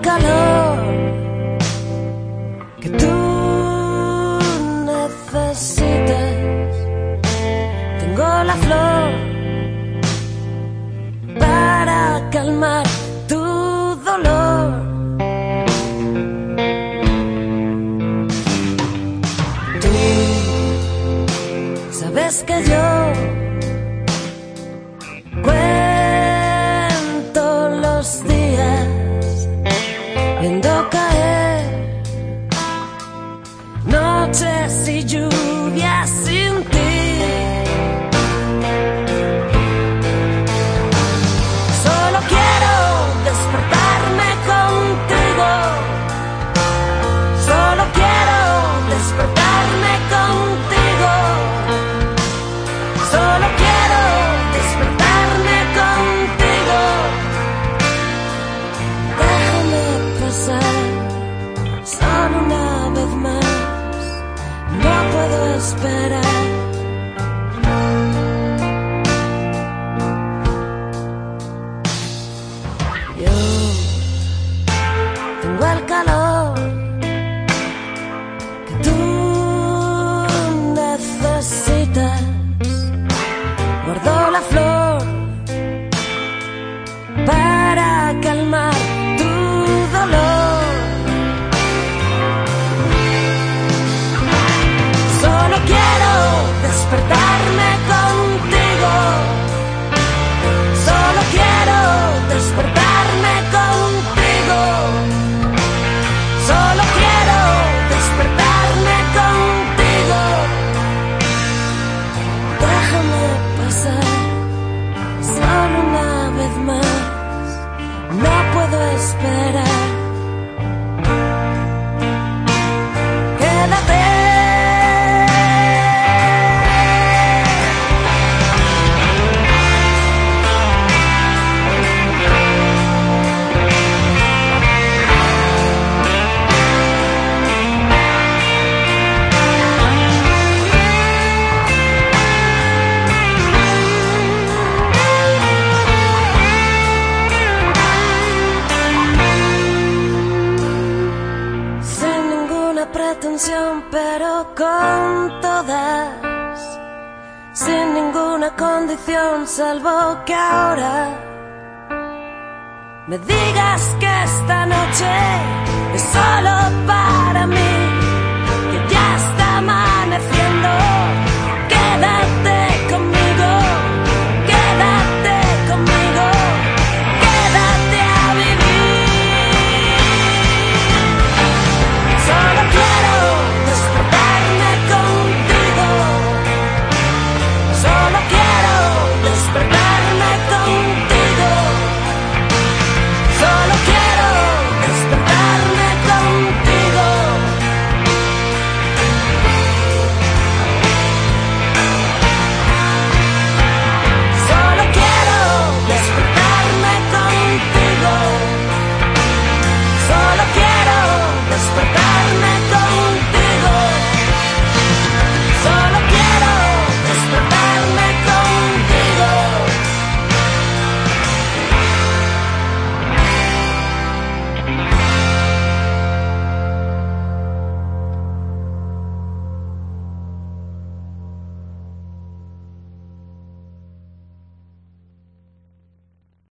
calor que tú necesitas. Tengo la flor para calmar tu dolor. Tú sabes que yo Yo tengo el calor que tú necesitas. Guardo la flor para calmar tu dolor. Pretensión, pero con todas. Sin ninguna condición, salvo que ahora me digas que esta noche es